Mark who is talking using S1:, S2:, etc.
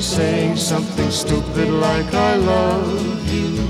S1: By saying something stupid like I love you.